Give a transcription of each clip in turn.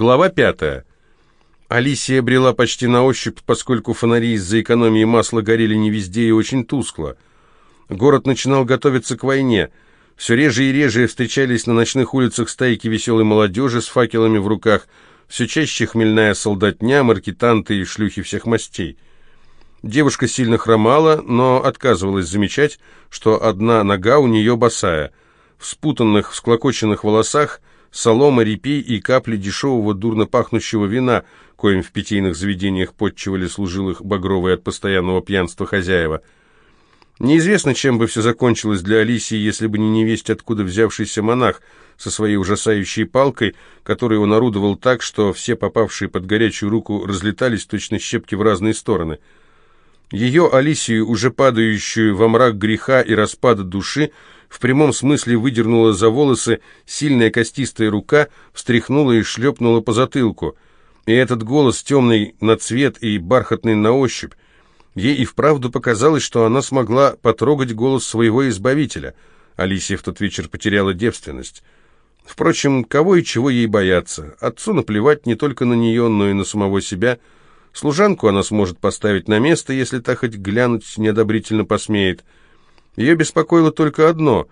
Глава 5. Алисия брела почти на ощупь, поскольку фонари из-за экономии масла горели не везде и очень тускло. Город начинал готовиться к войне. Все реже и реже встречались на ночных улицах стайки веселой молодежи с факелами в руках, все чаще хмельная солдатня, маркетанты и шлюхи всех мастей. Девушка сильно хромала, но отказывалась замечать, что одна нога у нее босая. В спутанных, всклокоченных волосах – солома, репей и капли дешевого дурно пахнущего вина, коим в питейных заведениях подчивали служилых багровые от постоянного пьянства хозяева. Неизвестно, чем бы все закончилось для Алисии, если бы не невесть, откуда взявшийся монах со своей ужасающей палкой, которой он орудовал так, что все попавшие под горячую руку разлетались точно щепки в разные стороны. Ее Алисию, уже падающую во мрак греха и распада души, в прямом смысле выдернула за волосы, сильная костистая рука встряхнула и шлепнула по затылку. И этот голос, темный на цвет и бархатный на ощупь, ей и вправду показалось, что она смогла потрогать голос своего избавителя. Алисия в тот вечер потеряла девственность. Впрочем, кого и чего ей бояться? Отцу наплевать не только на нее, но и на самого себя. Служанку она сможет поставить на место, если та хоть глянуть неодобрительно посмеет. Ее беспокоило только одно.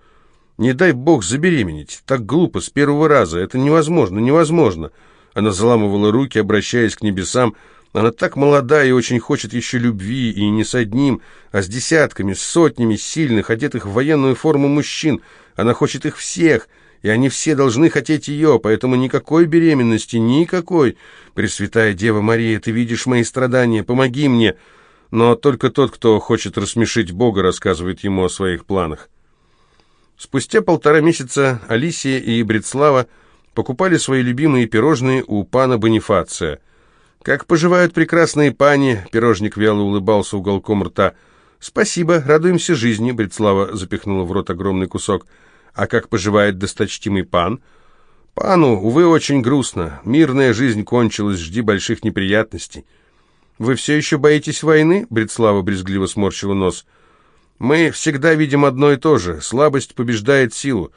Не дай бог забеременеть. Так глупо, с первого раза. Это невозможно, невозможно. Она заламывала руки, обращаясь к небесам. Она так молода и очень хочет еще любви, и не с одним, а с десятками, с сотнями сильных, одетых в военную форму мужчин. Она хочет их всех, и они все должны хотеть ее, поэтому никакой беременности, никакой. Пресвятая Дева Мария, ты видишь мои страдания, помоги мне!» но только тот, кто хочет рассмешить Бога, рассказывает ему о своих планах. Спустя полтора месяца Алисия и Брецлава покупали свои любимые пирожные у пана Бонифация. «Как поживают прекрасные пани!» — пирожник вяло улыбался уголком рта. «Спасибо, радуемся жизни!» — Брецлава запихнула в рот огромный кусок. «А как поживает досточтимый пан?» «Пану, увы, очень грустно. Мирная жизнь кончилась, жди больших неприятностей». «Вы все еще боитесь войны?» — Брецлава брезгливо сморщила нос. «Мы всегда видим одно и то же. Слабость побеждает силу.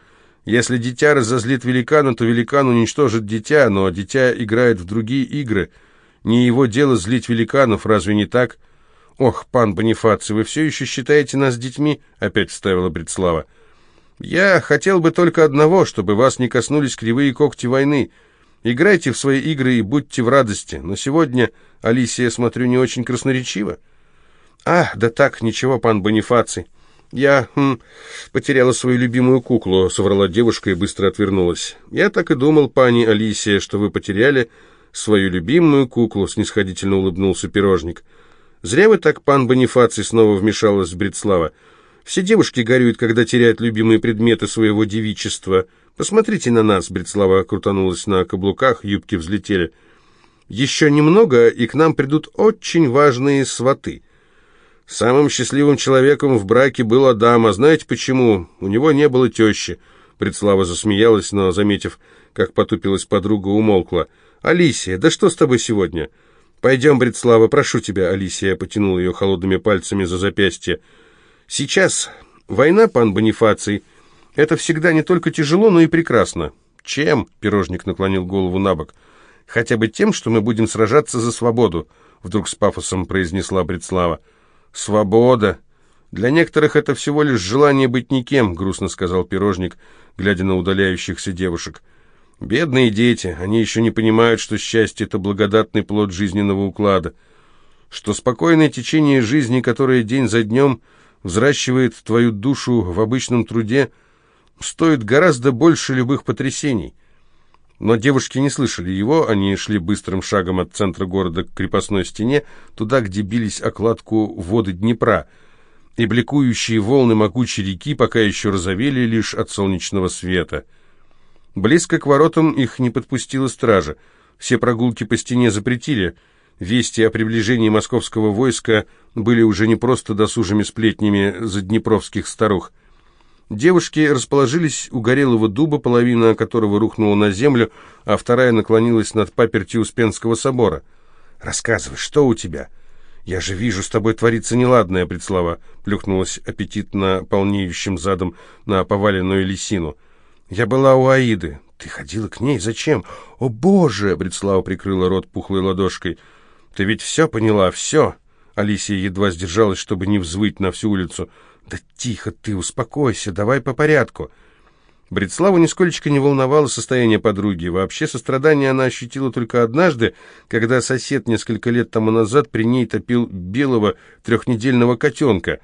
Если дитя разозлит великана, то великан уничтожит дитя, но дитя играет в другие игры. Не его дело злить великанов, разве не так?» «Ох, пан Бонифаций, вы все еще считаете нас детьми?» — опять вставила Брецлава. «Я хотел бы только одного, чтобы вас не коснулись кривые когти войны». Играйте в свои игры и будьте в радости. Но сегодня Алисия, смотрю, не очень красноречиво. А, да так, ничего, пан Бонифаций. Я хм, потеряла свою любимую куклу, соврала девушка и быстро отвернулась. Я так и думал, пани Алисия, что вы потеряли свою любимую куклу, снисходительно улыбнулся пирожник. Зря вы так, пан Бонифаций, снова вмешалась Бритслава. Все девушки горюют, когда теряют любимые предметы своего девичества. «Посмотрите на нас!» — Брецлава крутанулась на каблуках, юбки взлетели. «Еще немного, и к нам придут очень важные сваты. Самым счастливым человеком в браке был Адам, а знаете почему? У него не было тещи». Брецлава засмеялась, но, заметив, как потупилась подруга, умолкла. «Алисия, да что с тобой сегодня?» «Пойдем, Брецлава, прошу тебя», — Алисия потянула ее холодными пальцами за запястье. «Сейчас война, пан Бонифаций». Это всегда не только тяжело, но и прекрасно. Чем? Пирожник наклонил голову на бок. Хотя бы тем, что мы будем сражаться за свободу, вдруг с пафосом произнесла Бредслава. Свобода! Для некоторых это всего лишь желание быть никем, грустно сказал пирожник, глядя на удаляющихся девушек. Бедные дети, они еще не понимают, что счастье — это благодатный плод жизненного уклада, что спокойное течение жизни, которое день за днем взращивает твою душу в обычном труде — стоит гораздо больше любых потрясений. Но девушки не слышали его, они шли быстрым шагом от центра города к крепостной стене, туда, где бились окладку воды Днепра, и бликующие волны могучей реки пока еще разовели лишь от солнечного света. Близко к воротам их не подпустила стража. Все прогулки по стене запретили. Вести о приближении московского войска были уже не просто досужими сплетнями за Днепровских старух. Девушки расположились у горелого дуба, половина которого рухнула на землю, а вторая наклонилась над папертью Успенского собора. «Рассказывай, что у тебя?» «Я же вижу, с тобой творится неладное», — предслава плюхнулась аппетитно полнеющим задом на поваленную лисину. «Я была у Аиды». «Ты ходила к ней? Зачем?» «О, Боже!» — предслава прикрыла рот пухлой ладошкой. «Ты ведь все поняла, все!» Алисия едва сдержалась, чтобы не взвыть на всю улицу. «Да тихо ты, успокойся, давай по порядку». Бритславу нисколечко не волновало состояние подруги. Вообще сострадание она ощутила только однажды, когда сосед несколько лет тому назад при ней топил белого трехнедельного котенка.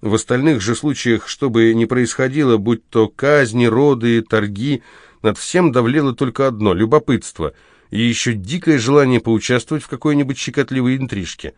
В остальных же случаях, что бы ни происходило, будь то казни, роды, торги, над всем давлело только одно — любопытство и еще дикое желание поучаствовать в какой-нибудь щекотливой интрижке.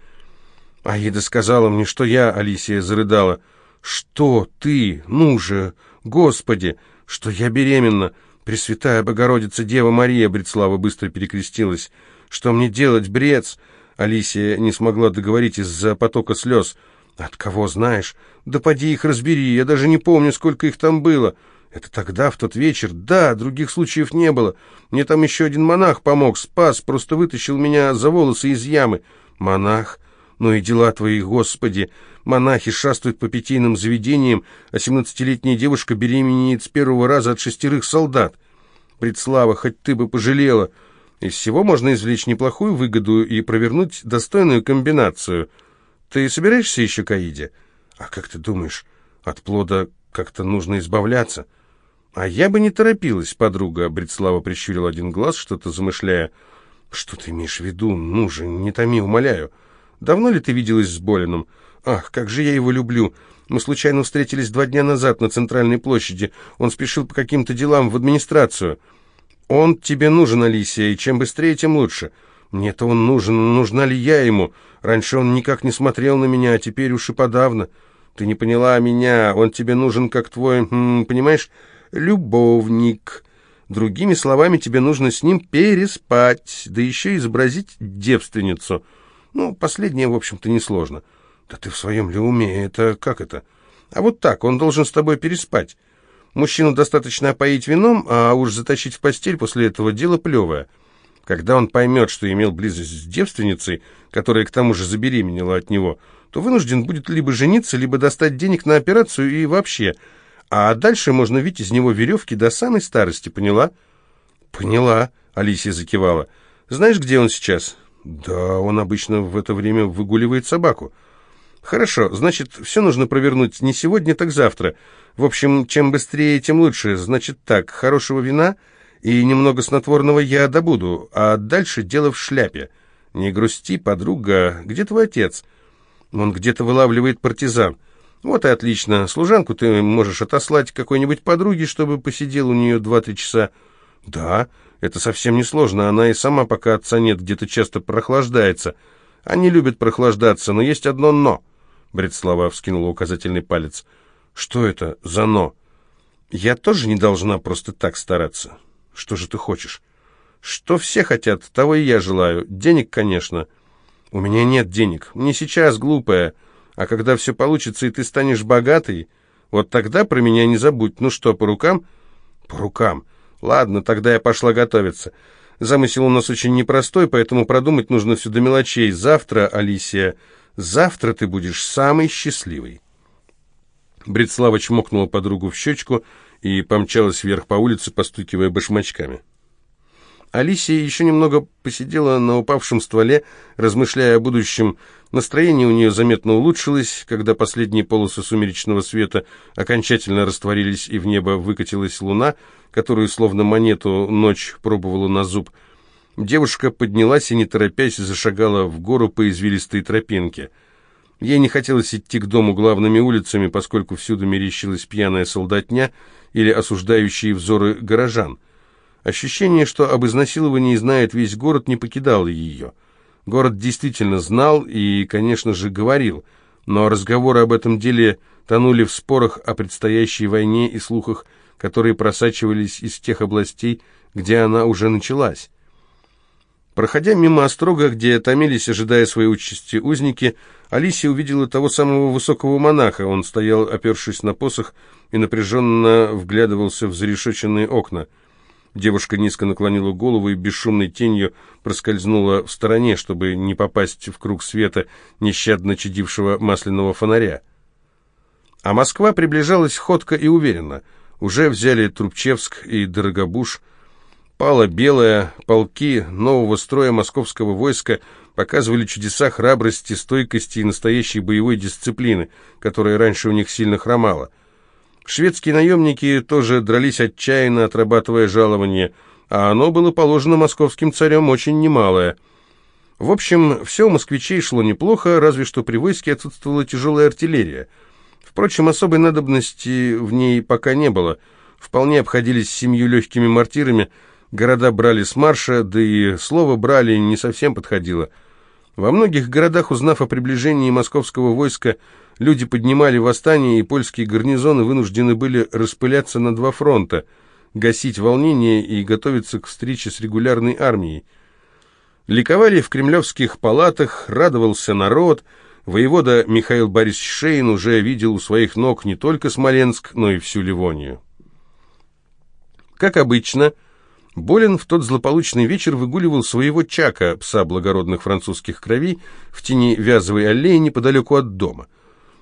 Аида сказала мне, что я, Алисия, зарыдала — что ты, ну же, Господи, что я беременна, Пресвятая Богородица Дева Мария, Брецлава быстро перекрестилась. Что мне делать, Брец? Алисия не смогла договорить из-за потока слез. От кого знаешь? Да поди их разбери, я даже не помню, сколько их там было. Это тогда, в тот вечер? Да, других случаев не было. Мне там еще один монах помог, спас, просто вытащил меня за волосы из ямы. Монах? Ну и дела твои, Господи! монахи шастают по питейным заведениям, а семнадцатилетняя девушка беременеет с первого раза от шестерых солдат. Предслава, хоть ты бы пожалела. Из всего можно извлечь неплохую выгоду и провернуть достойную комбинацию. Ты собираешься еще к Аиде? А как ты думаешь, от плода как-то нужно избавляться? А я бы не торопилась, подруга, Бритслава прищурил один глаз, что-то замышляя. Что ты имеешь в виду? Ну же, не томи, умоляю. Давно ли ты виделась с Болиным? Ах, как же я его люблю. Мы случайно встретились два дня назад на центральной площади. Он спешил по каким-то делам в администрацию. Он тебе нужен, Алисия, и чем быстрее, тем лучше. Мне-то он нужен, но нужна ли я ему? Раньше он никак не смотрел на меня, а теперь уж и подавно. Ты не поняла меня, он тебе нужен как твой, хм, понимаешь, любовник. Другими словами, тебе нужно с ним переспать, да еще изобразить девственницу. Ну, последнее, в общем-то, несложно. сложно. «Да ты в своем ли уме? Это как это?» «А вот так, он должен с тобой переспать. Мужчину достаточно опоить вином, а уж затащить в постель после этого дело плевое. Когда он поймет, что имел близость с девственницей, которая к тому же забеременела от него, то вынужден будет либо жениться, либо достать денег на операцию и вообще. А дальше можно видеть из него веревки до самой старости, поняла?» «Поняла», — Алисия закивала. «Знаешь, где он сейчас?» «Да, он обычно в это время выгуливает собаку». «Хорошо, значит, все нужно провернуть не сегодня, так завтра. В общем, чем быстрее, тем лучше. Значит так, хорошего вина и немного снотворного я добуду, а дальше дело в шляпе. Не грусти, подруга, где твой отец?» «Он где-то вылавливает партизан». «Вот и отлично. Служанку ты можешь отослать какой-нибудь подруге, чтобы посидел у нее два-три часа». «Да, это совсем несложно. Она и сама, пока отца нет, где-то часто прохлаждается. Они любят прохлаждаться, но есть одно «но». Бредслава вскинула указательный палец. «Что это за «но»?» «Я тоже не должна просто так стараться. Что же ты хочешь?» «Что все хотят, того и я желаю. Денег, конечно». «У меня нет денег. Не сейчас, глупая. А когда все получится, и ты станешь богатой, вот тогда про меня не забудь. Ну что, по рукам?» «По рукам. Ладно, тогда я пошла готовиться». Замысел у нас очень непростой, поэтому продумать нужно все до мелочей. Завтра, Алисия, Завтра ты будешь самой счастливой». Брецлава чмокнула подругу в щечку и помчалась вверх по улице, постукивая башмачками. Алисия еще немного посидела на упавшем стволе, размышляя о будущем. Настроение у нее заметно улучшилось, когда последние полосы сумеречного света окончательно растворились, и в небо выкатилась луна, которую, словно монету, ночь пробовала на зуб — Девушка поднялась и, не торопясь, зашагала в гору по извилистой тропинке. Ей не хотелось идти к дому главными улицами, поскольку всюду мерещилась пьяная солдатня или осуждающие взоры горожан. Ощущение, что об изнасиловании знает весь город, не покидало ее. Город действительно знал и, конечно же, говорил, но разговоры об этом деле тонули в спорах о предстоящей войне и слухах, которые просачивались из тех областей, где она уже началась. Проходя мимо острога, где томились, ожидая своей участи узники, Алисия увидела того самого высокого монаха. Он стоял, опершись на посох, и напряженно вглядывался в зарешеченные окна. Девушка низко наклонила голову и бесшумной тенью проскользнула в стороне, чтобы не попасть в круг света нещадно чадившего масляного фонаря. А Москва приближалась ходко и уверенно. Уже взяли Трубчевск и Дорогобуш — Пала белая, полки нового строя московского войска показывали чудеса храбрости, стойкости и настоящей боевой дисциплины, которая раньше у них сильно хромала. Шведские наемники тоже дрались отчаянно, отрабатывая жалование, а оно было положено московским царем очень немалое. В общем, все у москвичей шло неплохо, разве что при войске отсутствовала тяжелая артиллерия. Впрочем, особой надобности в ней пока не было. Вполне обходились семью легкими мортирами – Города брали с марша, да и слово «брали» не совсем подходило. Во многих городах, узнав о приближении московского войска, люди поднимали восстание, и польские гарнизоны вынуждены были распыляться на два фронта, гасить волнение и готовиться к встрече с регулярной армией. Ликовали в кремлевских палатах, радовался народ. Воевода Михаил Борисович Шейн уже видел у своих ног не только Смоленск, но и всю Ливонию. Как обычно, Болин в тот злополучный вечер выгуливал своего Чака, пса благородных французских кровей, в тени Вязовой аллеи неподалеку от дома.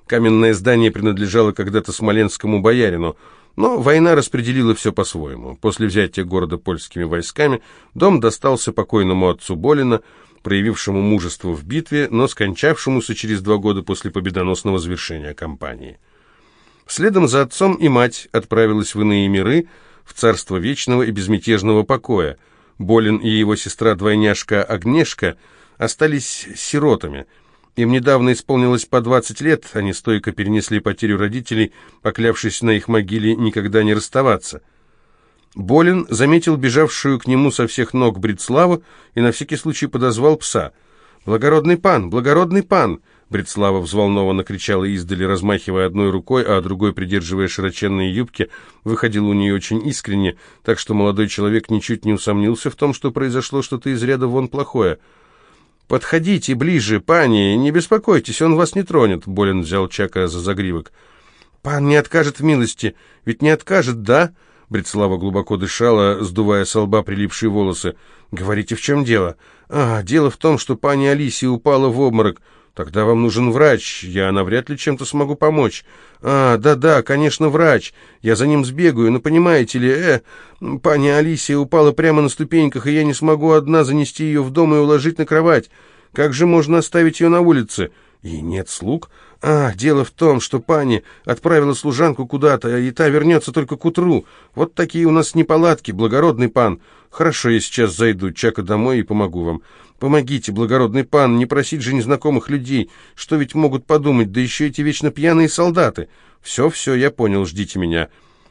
Каменное здание принадлежало когда-то смоленскому боярину, но война распределила все по-своему. После взятия города польскими войсками дом достался покойному отцу Болина, проявившему мужество в битве, но скончавшемуся через два года после победоносного завершения кампании. Следом за отцом и мать отправилась в иные миры, в царство вечного и безмятежного покоя. Болин и его сестра-двойняшка Агнешка остались сиротами. Им недавно исполнилось по 20 лет, они стойко перенесли потерю родителей, поклявшись на их могиле никогда не расставаться. Болин заметил бежавшую к нему со всех ног Бритславу и на всякий случай подозвал пса. «Благородный пан! Благородный пан!» Брецлава взволнованно кричала издали, размахивая одной рукой, а другой, придерживая широченные юбки, выходила у нее очень искренне, так что молодой человек ничуть не усомнился в том, что произошло что-то из ряда вон плохое. «Подходите ближе, пани, не беспокойтесь, он вас не тронет», — Болин взял Чака за загривок. «Пан не откажет в милости, ведь не откажет, да?» Брецлава глубоко дышала, сдувая со лба прилипшие волосы. «Говорите, в чем дело?» «А, дело в том, что пани Алисия упала в обморок. «Тогда вам нужен врач. Я навряд ли чем-то смогу помочь». «А, да-да, конечно, врач. Я за ним сбегаю, но понимаете ли, э, паня Алисия упала прямо на ступеньках, и я не смогу одна занести ее в дом и уложить на кровать. Как же можно оставить ее на улице?» «И нет слуг?» «А, дело в том, что пани отправила служанку куда-то, и та вернется только к утру. Вот такие у нас неполадки, благородный пан. Хорошо, я сейчас зайду, Чака, домой и помогу вам». Помогите, благородный пан, не просить же незнакомых людей, что ведь могут подумать, да еще эти вечно пьяные солдаты. Все, все, я понял, ждите меня».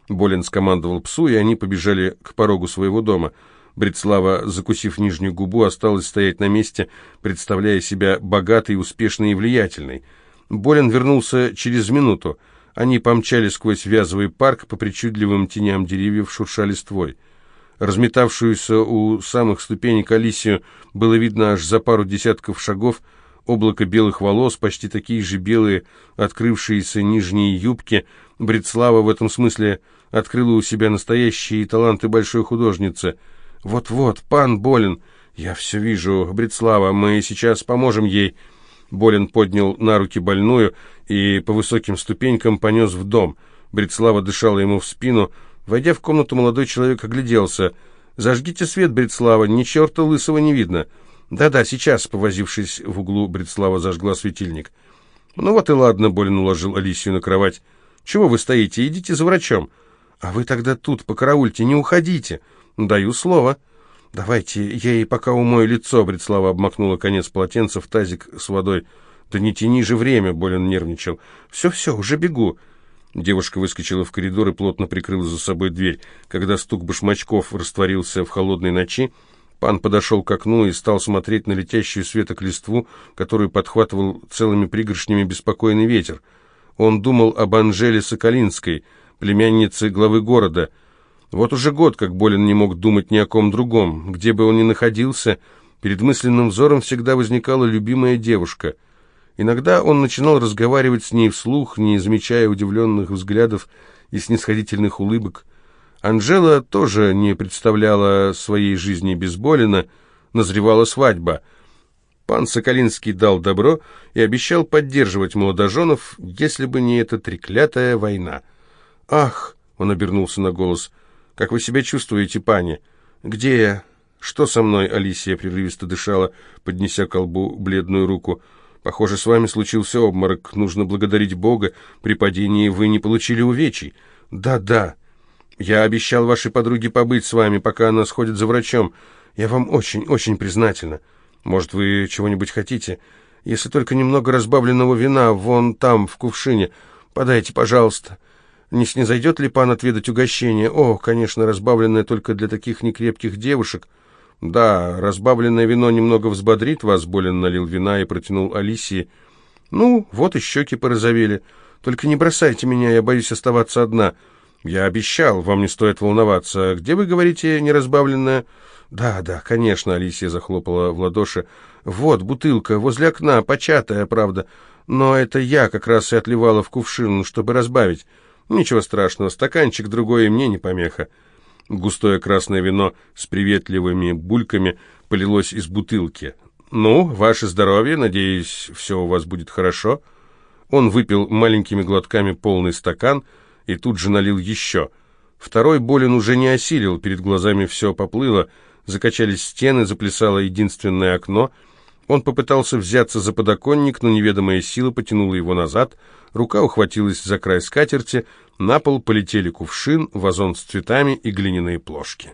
Болин скомандовал псу, и они побежали к порогу своего дома. Бритслава, закусив нижнюю губу, осталась стоять на месте, представляя себя богатой, успешной и влиятельной. Болин вернулся через минуту. Они помчали сквозь вязовый парк, по причудливым теням деревьев шуршали ствой разметавшуюся у самых ступенек Алисию, было видно аж за пару десятков шагов, облако белых волос, почти такие же белые, открывшиеся нижние юбки. Бритслава в этом смысле открыла у себя настоящие таланты большой художницы. «Вот-вот, пан Болин «Я все вижу, Бритслава, мы сейчас поможем ей!» Болин поднял на руки больную и по высоким ступенькам понес в дом. Бритслава дышала ему в спину, — Войдя в комнату, молодой человек огляделся. «Зажгите свет, Бритслава, ни черта лысого не видно». «Да-да, сейчас», — повозившись в углу, Бритслава зажгла светильник. «Ну вот и ладно», — Болин уложил Алисию на кровать. «Чего вы стоите? Идите за врачом». «А вы тогда тут, покараульте, не уходите». «Даю слово». «Давайте, я ей пока умою лицо», — Бритслава обмакнула конец полотенца в тазик с водой. «Да не тяни же время», — Болин нервничал. «Все-все, уже бегу». Девушка выскочила в коридор и плотно прикрыла за собой дверь. Когда стук башмачков растворился в холодной ночи, пан подошел к окну и стал смотреть на летящую светок листву, которую подхватывал целыми пригоршнями беспокойный ветер. Он думал об Анжеле Соколинской, племяннице главы города. Вот уже год, как Болин не мог думать ни о ком другом. Где бы он ни находился, перед мысленным взором всегда возникала любимая девушка — Иногда он начинал разговаривать с ней вслух, не замечая удивленных взглядов и снисходительных улыбок. Анжела тоже не представляла своей жизни без Болина, назревала свадьба. Пан Соколинский дал добро и обещал поддерживать молодоженов, если бы не эта треклятая война. «Ах!» — он обернулся на голос. «Как вы себя чувствуете, пани? Где я?» «Что со мной?» — Алисия прерывисто дышала, поднеся колбу бледную руку. «Алисия» Похоже, с вами случился обморок. Нужно благодарить Бога. При падении вы не получили увечий. Да-да. Я обещал вашей подруге побыть с вами, пока она сходит за врачом. Я вам очень, очень признательна. Может, вы чего-нибудь хотите? Если только немного разбавленного вина вон там, в кувшине. Подайте, пожалуйста. Не снизойдет ли пан отведать угощение? О, конечно, разбавленное только для таких некрепких девушек. «Да, разбавленное вино немного взбодрит вас», — Болен налил вина и протянул Алисии. «Ну, вот и щеки порозовели. Только не бросайте меня, я боюсь оставаться одна. Я обещал, вам не стоит волноваться. Где вы говорите неразбавленное?» «Да, да, конечно», — Алисия захлопала в ладоши. «Вот, бутылка, возле окна, початая, правда. Но это я как раз и отливала в кувшин, чтобы разбавить. Ничего страшного, стаканчик другой мне не помеха». Густое красное вино с приветливыми бульками полилось из бутылки. «Ну, ваше здоровье, надеюсь, все у вас будет хорошо». Он выпил маленькими глотками полный стакан и тут же налил еще. Второй болен уже не осилил, перед глазами все поплыло, закачались стены, заплясало единственное окно — он попытался взяться за подоконник, но неведомая сила потянула его назад, рука ухватилась за край скатерти, на пол полетели кувшин, вазон с цветами и глиняные плошки.